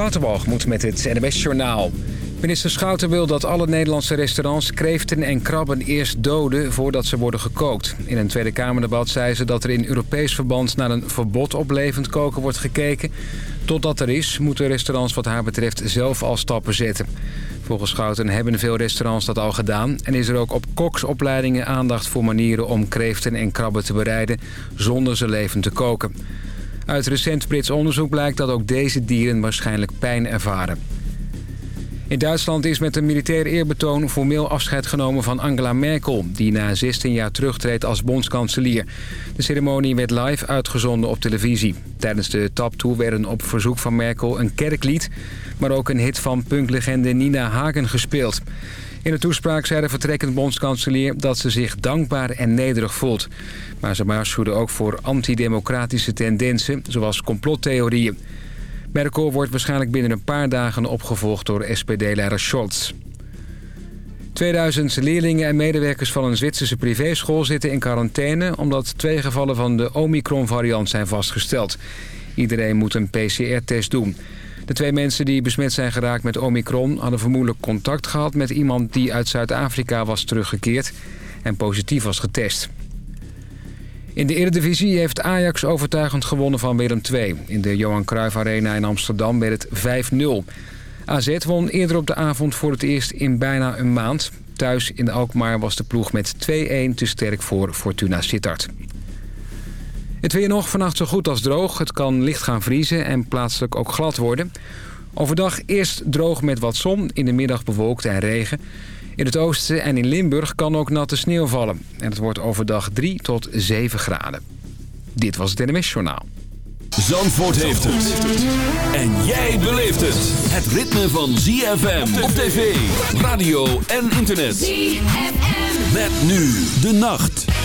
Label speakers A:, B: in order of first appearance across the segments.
A: Waterbalgemoed met het NWS Journaal. Minister Schouten wil dat alle Nederlandse restaurants kreeften en krabben eerst doden voordat ze worden gekookt. In een Tweede Kamerdebat zei ze dat er in Europees verband naar een verbod op levend koken wordt gekeken. Totdat er is, moeten restaurants wat haar betreft zelf al stappen zetten. Volgens Schouten hebben veel restaurants dat al gedaan... en is er ook op koksopleidingen aandacht voor manieren om kreeften en krabben te bereiden... zonder ze levend te koken. Uit recent Brits onderzoek blijkt dat ook deze dieren waarschijnlijk pijn ervaren. In Duitsland is met een militair eerbetoon formeel afscheid genomen van Angela Merkel... die na 16 jaar terugtreedt als bondskanselier. De ceremonie werd live uitgezonden op televisie. Tijdens de taptoe werden op verzoek van Merkel een kerklied... maar ook een hit van punklegende Nina Hagen gespeeld. In de toespraak zei de vertrekkend bondskanselier dat ze zich dankbaar en nederig voelt. Maar ze waarschuwde ook voor antidemocratische tendensen, zoals complottheorieën. Merkel wordt waarschijnlijk binnen een paar dagen opgevolgd door SPD-leider Scholz. 2000 leerlingen en medewerkers van een Zwitserse privéschool zitten in quarantaine... omdat twee gevallen van de Omicron-variant zijn vastgesteld. Iedereen moet een PCR-test doen. De twee mensen die besmet zijn geraakt met Omicron... hadden vermoedelijk contact gehad met iemand die uit Zuid-Afrika was teruggekeerd... en positief was getest. In de Eredivisie heeft Ajax overtuigend gewonnen van Willem II. In de Johan Cruijff Arena in Amsterdam werd het 5-0. AZ won eerder op de avond voor het eerst in bijna een maand. Thuis in Alkmaar was de ploeg met 2-1 te sterk voor Fortuna Sittard. Het weer nog vannacht zo goed als droog. Het kan licht gaan vriezen en plaatselijk ook glad worden. Overdag eerst droog met wat zon, in de middag bewolkt en regen. In het oosten en in Limburg kan ook natte sneeuw vallen. En het wordt overdag 3 tot 7 graden. Dit was het NMS Journaal.
B: Zandvoort heeft het. En jij beleeft het. Het ritme van ZFM op tv, radio en internet. ZFM. Met nu de nacht.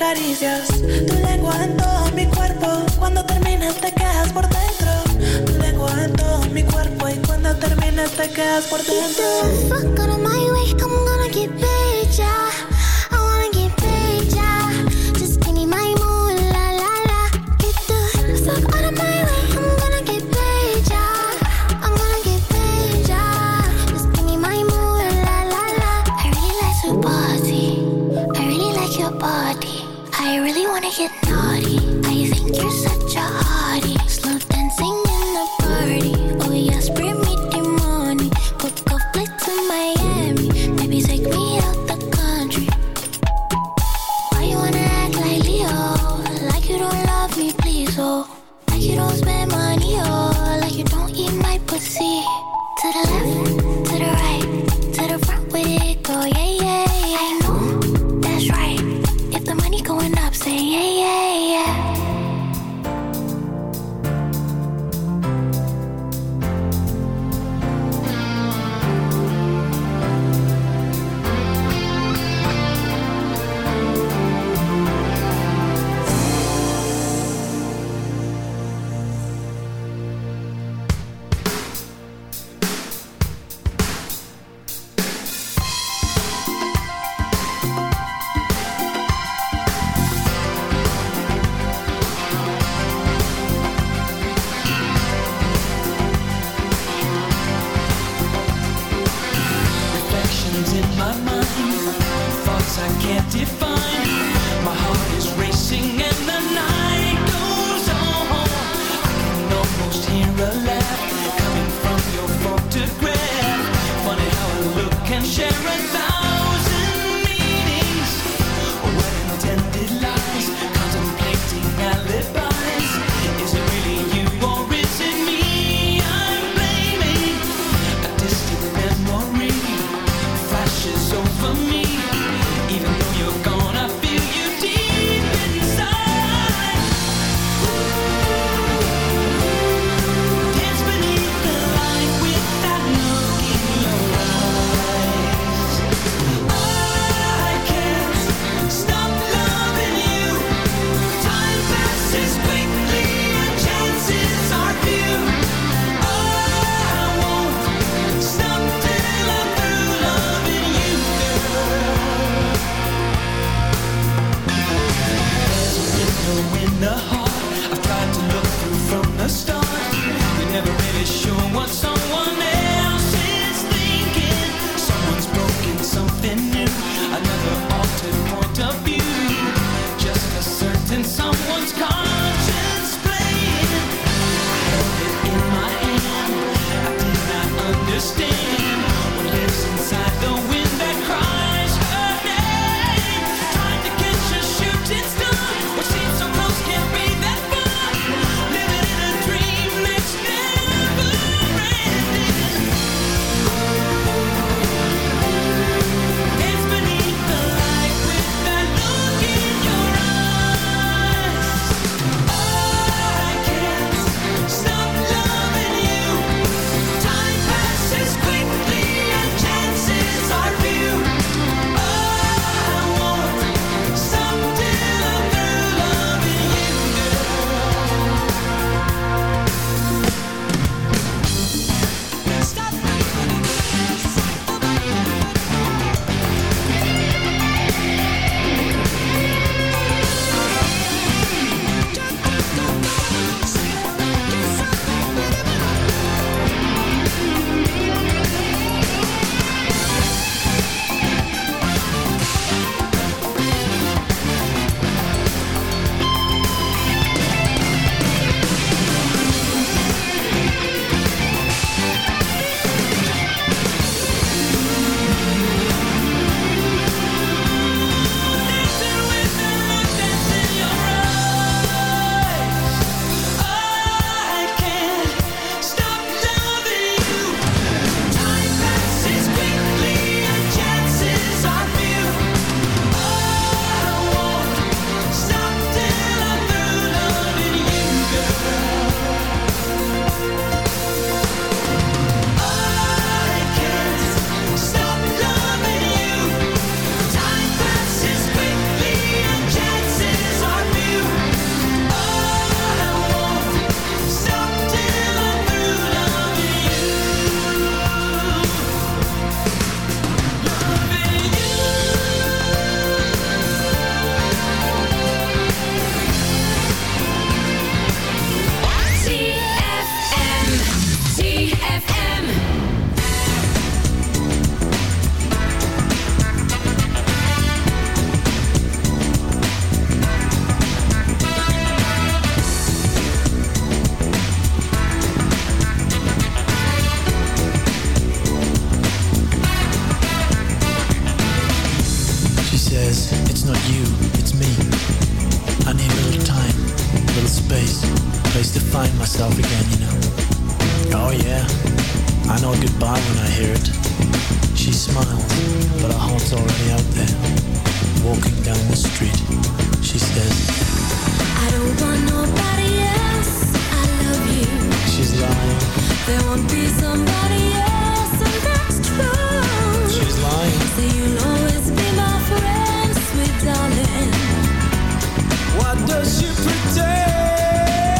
C: Caricias.
D: I know goodbye when I hear it. She smiles, but her heart's already out there. Walking down the street, she says,
E: I don't want nobody else. I love you.
D: She's lying,
E: There won't be somebody else, and that's true.
D: she's lying.
E: So you'll always be my friend, sweet darling.
D: Why does she pretend?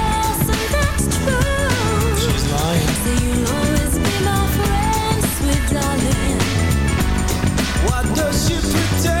F: today.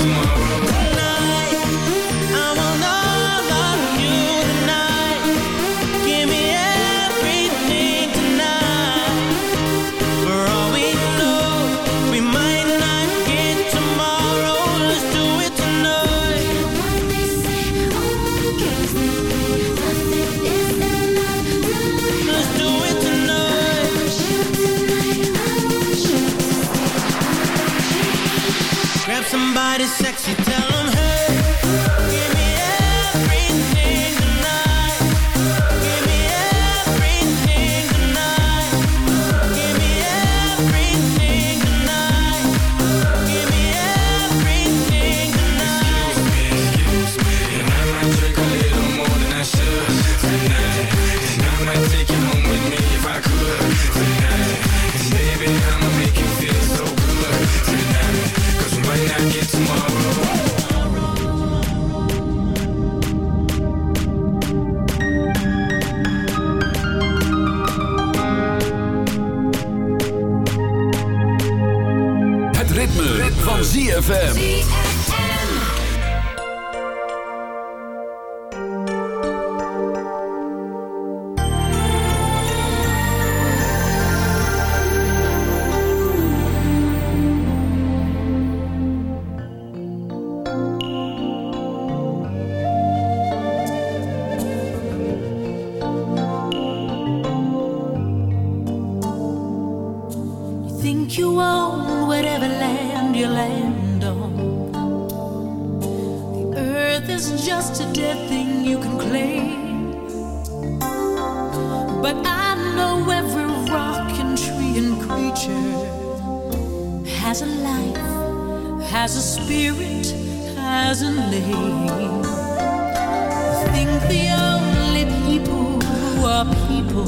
F: tomorrow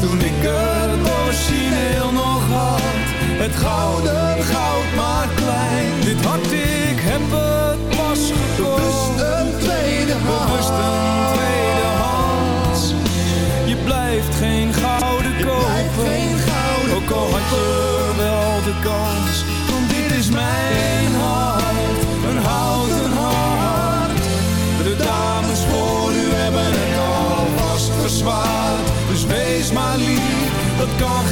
G: toen ik het origineel nog had. Het gouden goud maar klein, dit hart ik heb het pas gekocht.
H: don't